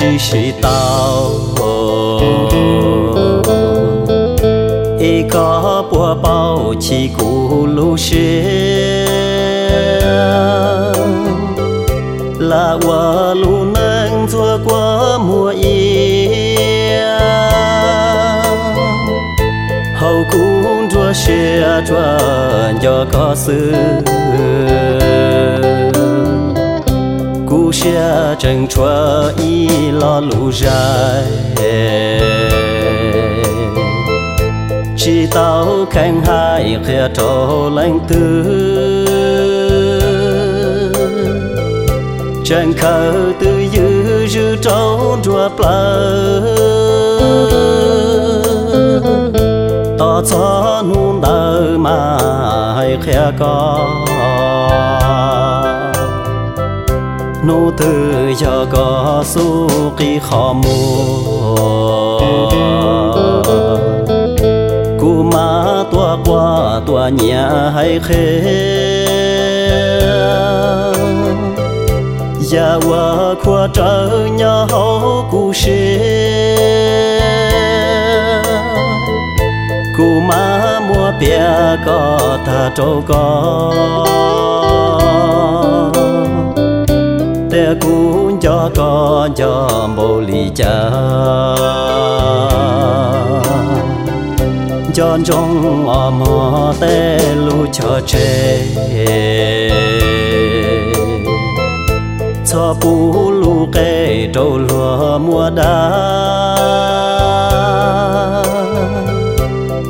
chỉ sĩ tao ý có bùa bao chỉ cũ lũ xế là qua lũ nâng chua qua mùa ia hầu cũng chua xế chua cho có sự cú xế chân chua y lo lũ dài. Chỉ tao khanh hai khía trâu lạnh tư. Chân khờ từ dư dư trâu đùa plơ to cho nụ nở mà hay khía có. Tư cho có su kỳ khó mua. Cú má tua qua tua nhà hay khê. Ya qua qua trở nhà hậu cú xê. Cú má mua bia có ta trâu có. Cho con cho bồ lì cha. Chọn trong ở mò tê lu cho chê cho bù lu kê trâu lúa mùa đá.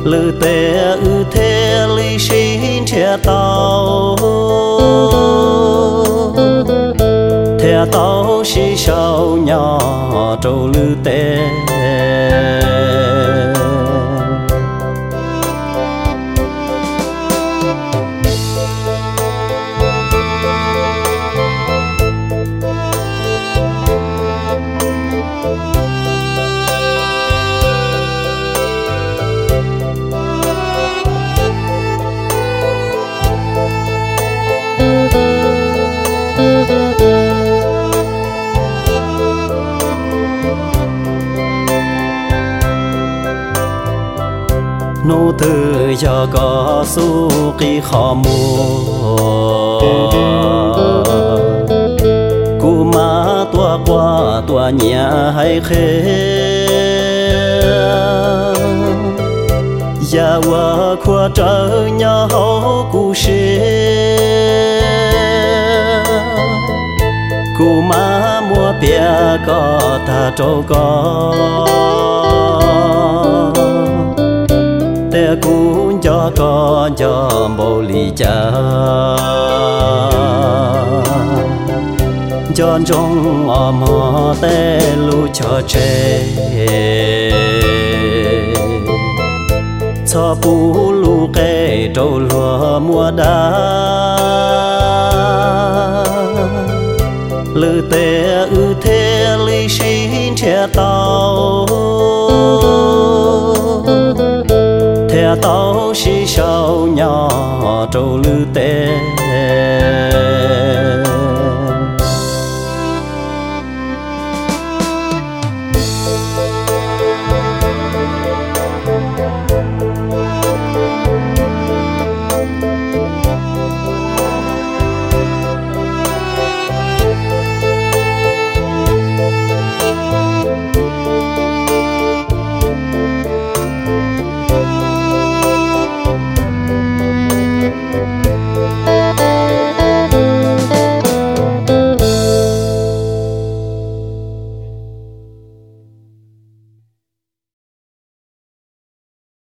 Lư tê ư thế ly xin chia tao. tao xi xiao nhà trâu lư tê nô tư cho có su kỳ khó mùa cú má tua qua tua nhà hay khê. Ya qua qua trở nhà hậu cú xê. Cú má mua bia có ta trâu có để cũng cho con cho bồ lì cha. Chọn trong ở mò tê lu cho chê cho bù lu kê trâu lúa mùa đá. Lư tê ư thế lý xin che tao. tao xí sao nhỏ trâu lư tê.